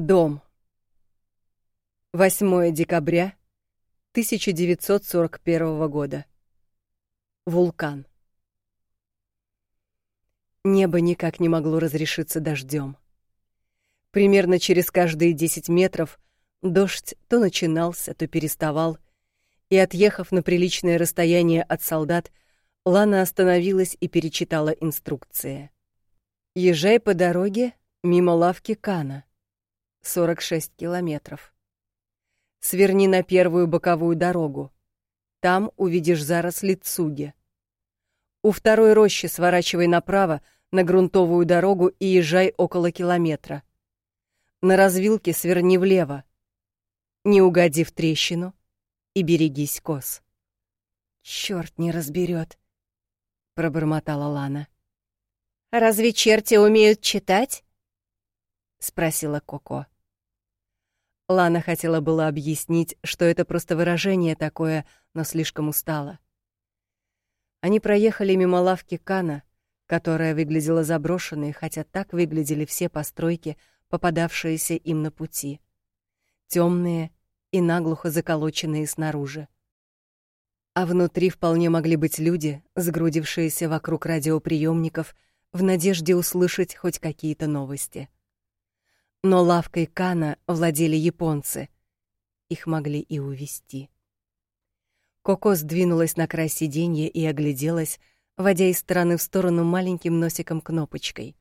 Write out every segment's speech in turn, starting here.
Дом. 8 декабря 1941 года. Вулкан. Небо никак не могло разрешиться дождем. Примерно через каждые 10 метров дождь то начинался, то переставал, и, отъехав на приличное расстояние от солдат, Лана остановилась и перечитала инструкции. «Езжай по дороге мимо лавки Кана. 46 километров. Сверни на первую боковую дорогу. Там увидишь заросли цуги. У второй рощи сворачивай направо на грунтовую дорогу и езжай около километра. На развилке сверни влево. Не угоди в трещину и берегись кос. Черт не разберет, пробормотала Лана. Разве черти умеют читать? Спросила Коко. Лана хотела было объяснить, что это просто выражение такое, но слишком устала. Они проехали мимо лавки Кана, которая выглядела заброшенной, хотя так выглядели все постройки, попадавшиеся им на пути. Темные и наглухо заколоченные снаружи. А внутри вполне могли быть люди, сгрудившиеся вокруг радиоприемников в надежде услышать хоть какие-то новости. Но лавкой Кана владели японцы. Их могли и увести. Коко сдвинулась на край сиденья и огляделась, водя из стороны в сторону маленьким носиком кнопочкой.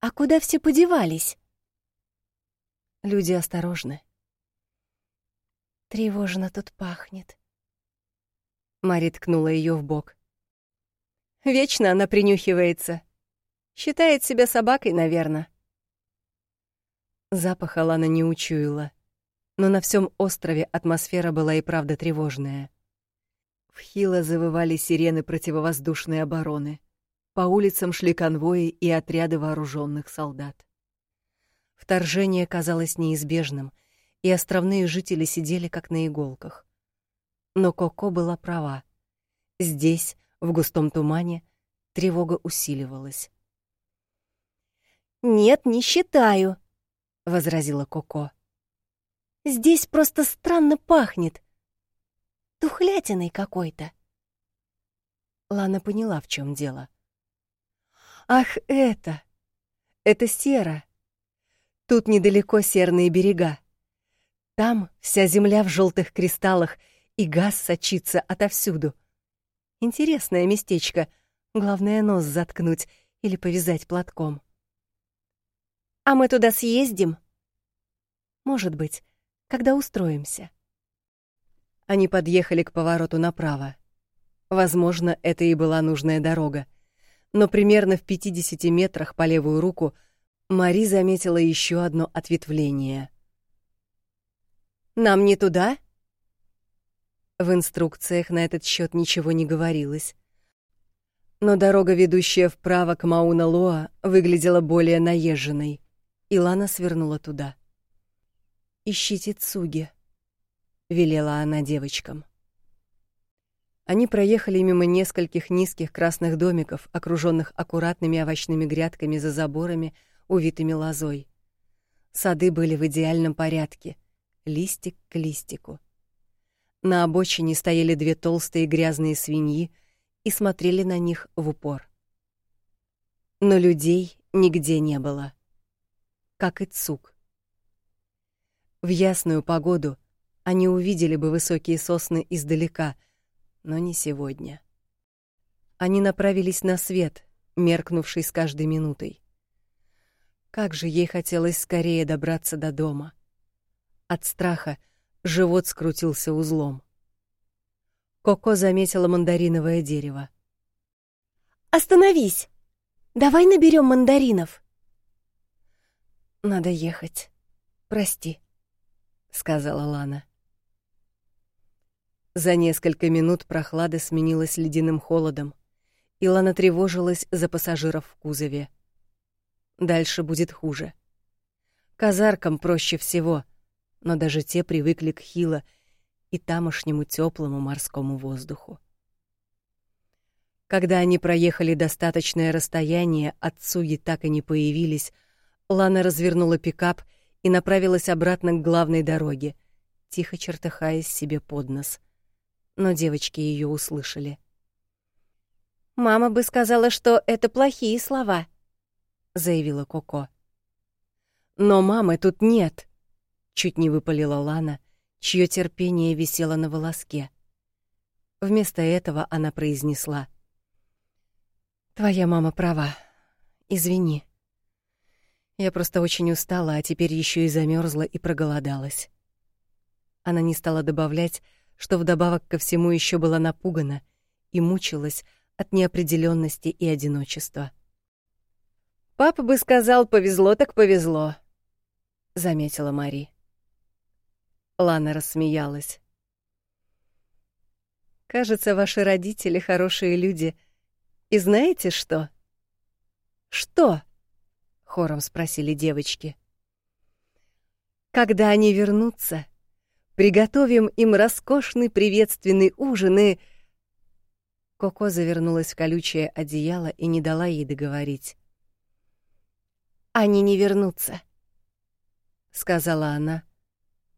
А куда все подевались? Люди осторожны. Тревожно тут пахнет. Мари ткнула ее в бок. Вечно она принюхивается. Считает себя собакой, наверное. Запаха Лана не учуяла, но на всем острове атмосфера была и правда тревожная. В Хило завывали сирены противовоздушной обороны. По улицам шли конвои и отряды вооруженных солдат. Вторжение казалось неизбежным, и островные жители сидели как на иголках. Но Коко была права. Здесь, в густом тумане, тревога усиливалась. «Нет, не считаю», — возразила Коко. «Здесь просто странно пахнет. Тухлятиной какой-то». Лана поняла, в чем дело. «Ах, это! Это сера. Тут недалеко серные берега. Там вся земля в желтых кристаллах, и газ сочится отовсюду. Интересное местечко. Главное, нос заткнуть или повязать платком». А мы туда съездим? Может быть, когда устроимся. Они подъехали к повороту направо. Возможно, это и была нужная дорога. Но примерно в 50 метрах по левую руку Мари заметила еще одно ответвление. Нам не туда? В инструкциях на этот счет ничего не говорилось. Но дорога, ведущая вправо к Мауна-Лоа, выглядела более наезженной. Илана свернула туда. «Ищите Цуги», — велела она девочкам. Они проехали мимо нескольких низких красных домиков, окруженных аккуратными овощными грядками за заборами, увитыми лозой. Сады были в идеальном порядке, листик к листику. На обочине стояли две толстые грязные свиньи и смотрели на них в упор. Но людей нигде не было как и Цук. В ясную погоду они увидели бы высокие сосны издалека, но не сегодня. Они направились на свет, меркнувший с каждой минутой. Как же ей хотелось скорее добраться до дома. От страха живот скрутился узлом. Коко заметила мандариновое дерево. «Остановись! Давай наберем мандаринов!» Надо ехать. Прости, сказала Лана. За несколько минут прохлада сменилась ледяным холодом, и Лана тревожилась за пассажиров в кузове. Дальше будет хуже. Казаркам проще всего, но даже те привыкли к Хило и тамошнему теплому морскому воздуху. Когда они проехали достаточное расстояние, от Цуги так и не появились, Лана развернула пикап и направилась обратно к главной дороге, тихо чертыхаясь себе под нос. Но девочки ее услышали. «Мама бы сказала, что это плохие слова», — заявила Коко. «Но мамы тут нет», — чуть не выпалила Лана, чье терпение висело на волоске. Вместо этого она произнесла. «Твоя мама права. Извини. Я просто очень устала, а теперь еще и замерзла и проголодалась». Она не стала добавлять, что вдобавок ко всему еще была напугана и мучилась от неопределенности и одиночества. «Папа бы сказал, повезло так повезло», — заметила Мари. Лана рассмеялась. Кажется, ваши родители хорошие люди. И знаете что? Что? Хором спросили девочки. Когда они вернутся, приготовим им роскошный приветственный ужин и Коко завернулась в колючее одеяло и не дала ей договорить. Они не вернутся, сказала она,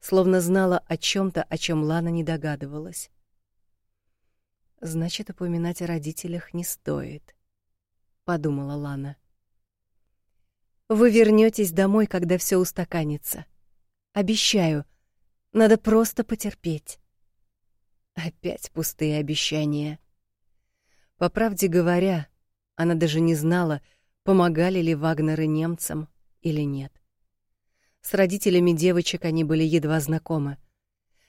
словно знала о чем то о чем Лана не догадывалась. Значит, упоминать о родителях не стоит, подумала Лана. Вы вернетесь домой, когда все устаканится. Обещаю. Надо просто потерпеть. Опять пустые обещания. По правде говоря, она даже не знала, помогали ли Вагнеры немцам или нет. С родителями девочек они были едва знакомы.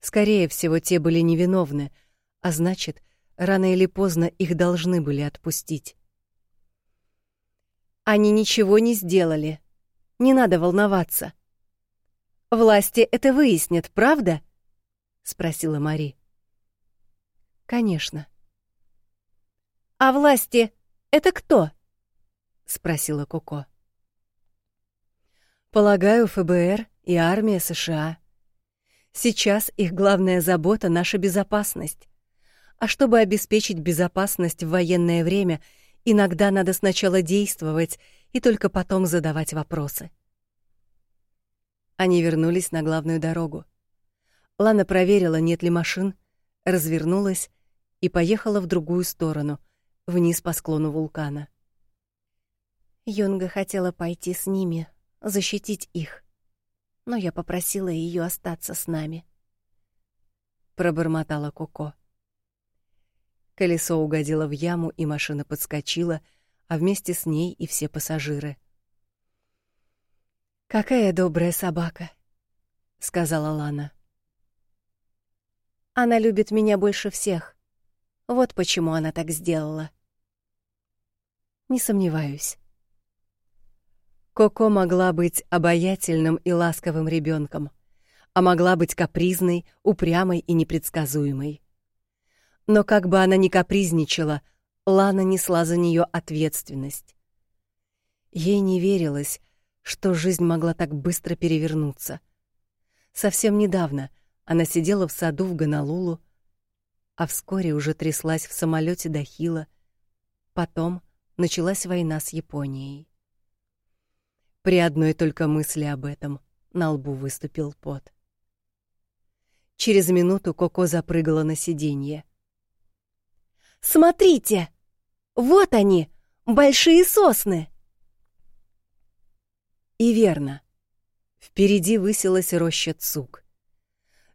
Скорее всего, те были невиновны, а значит, Рано или поздно их должны были отпустить. Они ничего не сделали. Не надо волноваться. Власти это выяснят, правда? спросила Мари. Конечно. А власти это кто? спросила Коко. Полагаю, ФБР и армия США. Сейчас их главная забота наша безопасность. А чтобы обеспечить безопасность в военное время, иногда надо сначала действовать и только потом задавать вопросы. Они вернулись на главную дорогу. Лана проверила, нет ли машин, развернулась и поехала в другую сторону, вниз по склону вулкана. Юнга хотела пойти с ними, защитить их, но я попросила ее остаться с нами. Пробормотала Коко. Колесо угодило в яму, и машина подскочила, а вместе с ней и все пассажиры. «Какая добрая собака», — сказала Лана. «Она любит меня больше всех. Вот почему она так сделала». «Не сомневаюсь». Коко могла быть обаятельным и ласковым ребенком, а могла быть капризной, упрямой и непредсказуемой. Но как бы она ни капризничала, Лана несла за нее ответственность. Ей не верилось, что жизнь могла так быстро перевернуться. Совсем недавно она сидела в саду в Ганалулу, а вскоре уже тряслась в самолете до Хила. Потом началась война с Японией. При одной только мысли об этом на лбу выступил пот. Через минуту Коко запрыгала на сиденье. Смотрите! Вот они, большие сосны!» И верно. Впереди высилась роща цук.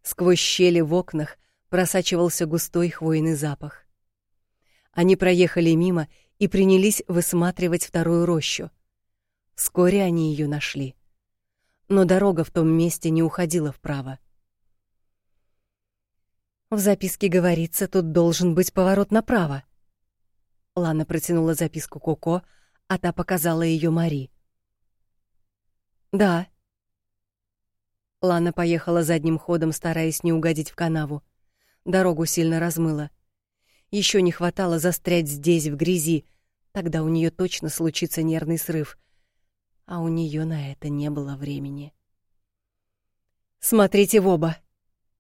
Сквозь щели в окнах просачивался густой хвойный запах. Они проехали мимо и принялись высматривать вторую рощу. Вскоре они ее нашли. Но дорога в том месте не уходила вправо. В записке говорится, тут должен быть поворот направо. Лана протянула записку Коко, а та показала ее Мари. Да. Лана поехала задним ходом, стараясь не угодить в канаву. Дорогу сильно размыло. Еще не хватало застрять здесь в грязи, тогда у нее точно случится нервный срыв. А у нее на это не было времени. Смотрите в оба.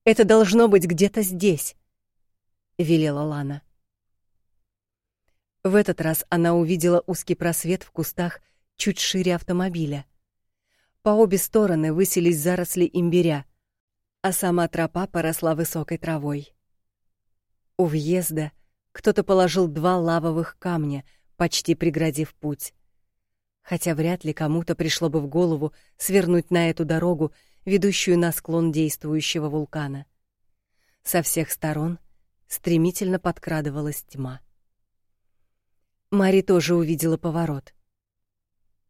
Это должно быть где-то здесь, велела Лана. В этот раз она увидела узкий просвет в кустах чуть шире автомобиля. По обе стороны высились заросли имбиря, а сама тропа поросла высокой травой. У въезда кто-то положил два лавовых камня, почти преградив путь. Хотя вряд ли кому-то пришло бы в голову свернуть на эту дорогу, ведущую на склон действующего вулкана. Со всех сторон стремительно подкрадывалась тьма. Мари тоже увидела поворот.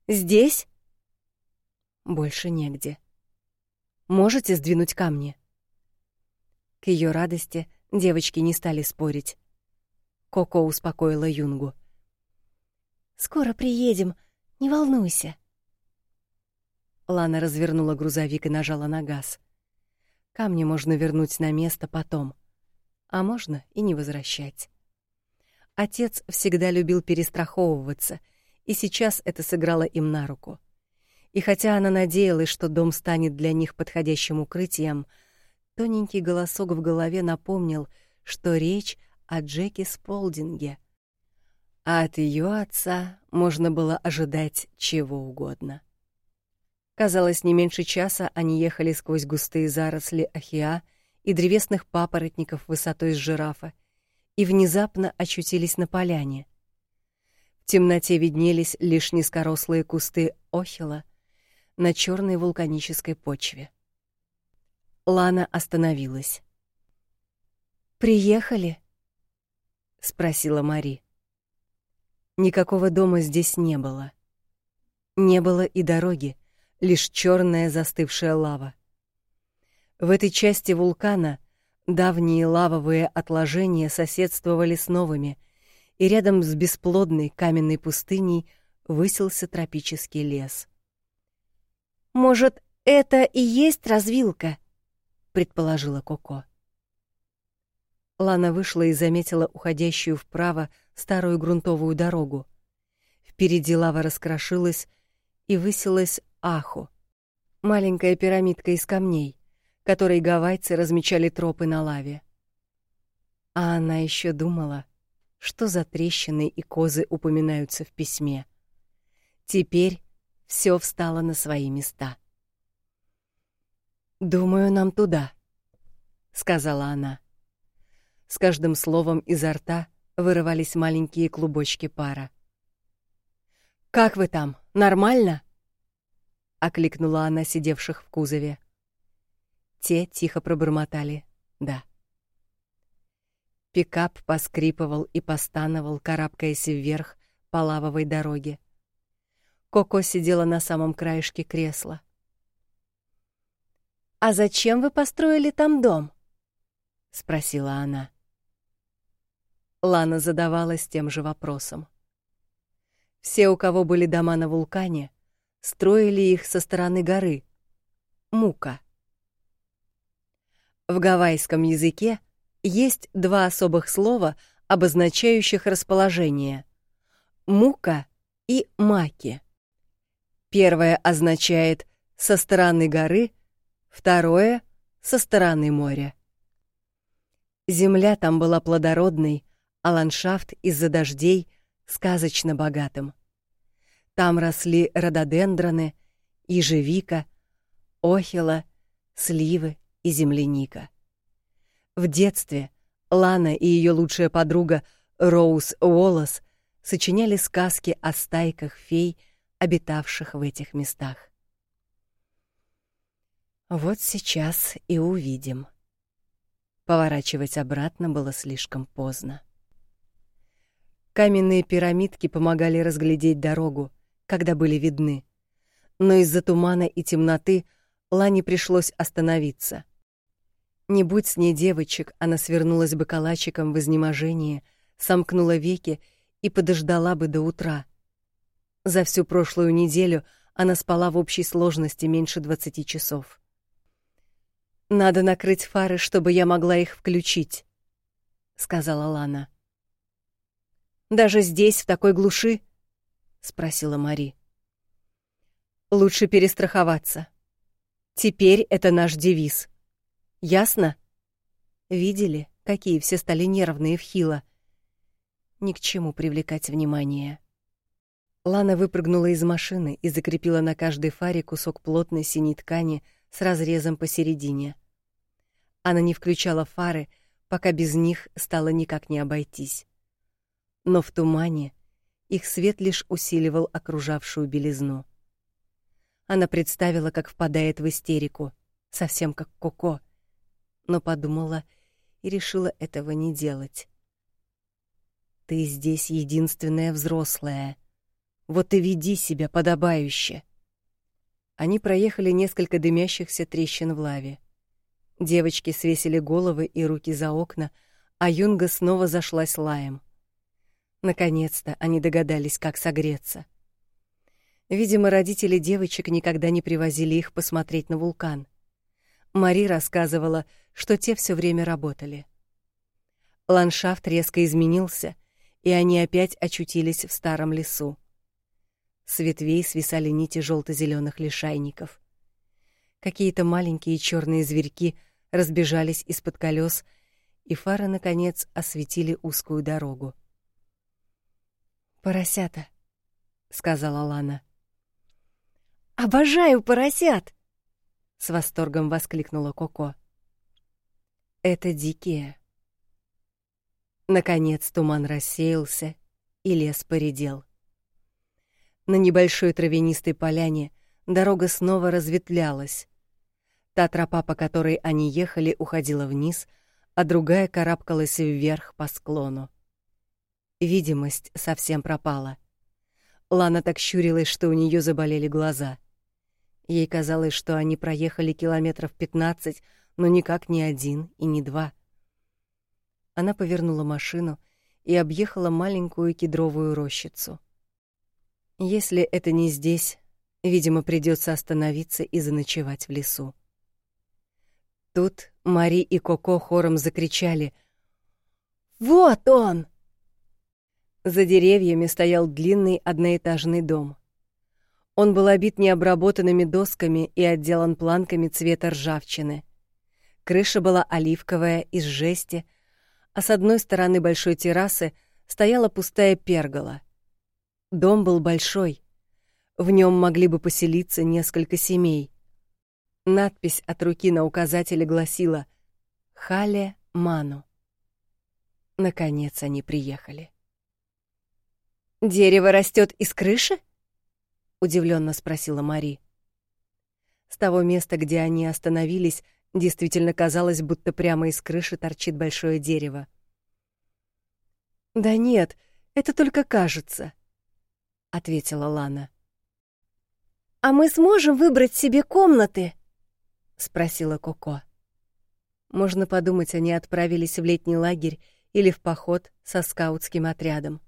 Здесь? Больше негде. Можете сдвинуть камни? К ее радости девочки не стали спорить. Коко успокоила Юнгу. Скоро приедем, не волнуйся. Лана развернула грузовик и нажала на газ. Камни можно вернуть на место потом, а можно и не возвращать. Отец всегда любил перестраховываться, и сейчас это сыграло им на руку. И хотя она надеялась, что дом станет для них подходящим укрытием, тоненький голосок в голове напомнил, что речь о Джеки Сполдинге. А от ее отца можно было ожидать чего угодно. Казалось, не меньше часа они ехали сквозь густые заросли ахиа и древесных папоротников высотой с жирафа и внезапно очутились на поляне. В темноте виднелись лишь низкорослые кусты охила на черной вулканической почве. Лана остановилась. «Приехали?» — спросила Мари. Никакого дома здесь не было. Не было и дороги, лишь черная застывшая лава. В этой части вулкана давние лавовые отложения соседствовали с новыми, и рядом с бесплодной каменной пустыней высился тропический лес. Может, это и есть развилка, предположила Коко. Лана вышла и заметила уходящую вправо старую грунтовую дорогу. Впереди лава раскрошилась и высилась Аху, маленькая пирамидка из камней, которой гавайцы размечали тропы на лаве. А она еще думала, что за трещины и козы упоминаются в письме. Теперь все встало на свои места. «Думаю, нам туда», — сказала она. С каждым словом изо рта вырывались маленькие клубочки пара. «Как вы там? Нормально?» — окликнула она сидевших в кузове. Те тихо пробормотали «да». Пикап поскрипывал и постановал, карабкаясь вверх по лавовой дороге. Коко сидела на самом краешке кресла. «А зачем вы построили там дом?» — спросила она. Лана задавалась тем же вопросом. Все, у кого были дома на вулкане, строили их со стороны горы. Мука. В гавайском языке есть два особых слова, обозначающих расположение: мука и маки. Первое означает со стороны горы, второе со стороны моря. Земля там была плодородной, а ландшафт из-за дождей сказочно богатым. Там росли рододендроны, ежевика, охила, сливы и земляника. В детстве Лана и ее лучшая подруга Роуз Уоллес сочиняли сказки о стайках фей, обитавших в этих местах. Вот сейчас и увидим. Поворачивать обратно было слишком поздно. Каменные пирамидки помогали разглядеть дорогу, когда были видны. Но из-за тумана и темноты Лане пришлось остановиться. Не будь с ней девочек, она свернулась бы калачиком в изнеможении, сомкнула веки и подождала бы до утра. За всю прошлую неделю она спала в общей сложности меньше двадцати часов. Надо накрыть фары, чтобы я могла их включить, сказала Лана. Даже здесь, в такой глуши? Спросила Мари. Лучше перестраховаться. Теперь это наш девиз. Ясно? Видели, какие все стали нервные в Хила? Ни к чему привлекать внимание. Лана выпрыгнула из машины и закрепила на каждой фаре кусок плотной синей ткани с разрезом посередине. Она не включала фары, пока без них стало никак не обойтись. Но в тумане их свет лишь усиливал окружавшую белизну. Она представила, как впадает в истерику, совсем как Коко, но подумала и решила этого не делать. Ты здесь единственная взрослая, вот и веди себя подобающе. Они проехали несколько дымящихся трещин в лаве. Девочки свесили головы и руки за окна, а Юнга снова зашлась лаем. Наконец-то они догадались, как согреться. Видимо, родители девочек никогда не привозили их посмотреть на вулкан. Мари рассказывала, что те все время работали. Ландшафт резко изменился, и они опять очутились в старом лесу. С ветвей свисали нити желто зеленых лишайников. Какие-то маленькие черные зверьки разбежались из-под колес, и фары наконец осветили узкую дорогу. Поросята, сказала Лана. Обожаю поросят, с восторгом воскликнула Коко. Это дикие. Наконец туман рассеялся, и лес поредел. На небольшой травянистой поляне дорога снова разветвлялась. Та тропа, по которой они ехали, уходила вниз, а другая карабкалась вверх по склону. Видимость совсем пропала. Лана так щурилась, что у нее заболели глаза. Ей казалось, что они проехали километров пятнадцать, но никак не один и не два. Она повернула машину и объехала маленькую кедровую рощицу. Если это не здесь, видимо, придется остановиться и заночевать в лесу. Тут Мари и Коко хором закричали: "Вот он!" За деревьями стоял длинный одноэтажный дом. Он был обит необработанными досками и отделан планками цвета ржавчины. Крыша была оливковая из жести, а с одной стороны большой террасы стояла пустая пергола. Дом был большой. В нем могли бы поселиться несколько семей. Надпись от руки на указателе гласила «Хале Ману». Наконец они приехали. «Дерево растет из крыши?» — удивленно спросила Мари. С того места, где они остановились, действительно казалось, будто прямо из крыши торчит большое дерево. «Да нет, это только кажется», — ответила Лана. «А мы сможем выбрать себе комнаты?» — спросила Коко. Можно подумать, они отправились в летний лагерь или в поход со скаутским отрядом.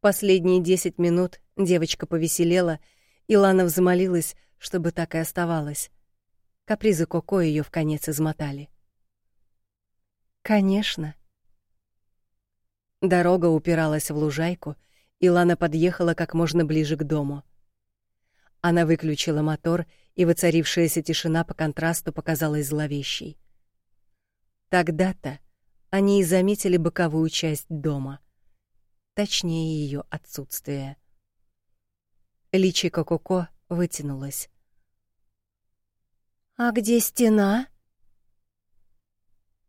Последние десять минут девочка повеселела, и Лана взмолилась, чтобы так и оставалось. Капризы Коко ее в конец измотали. «Конечно». Дорога упиралась в лужайку — и Лана подъехала как можно ближе к дому. Она выключила мотор, и воцарившаяся тишина по контрасту показалась зловещей. Тогда-то они и заметили боковую часть дома, точнее ее отсутствие. Личико Коко вытянулось. А где стена?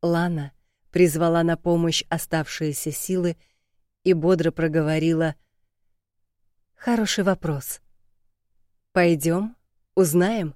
Лана призвала на помощь оставшиеся силы и бодро проговорила: "Хороший вопрос. Пойдем, узнаем".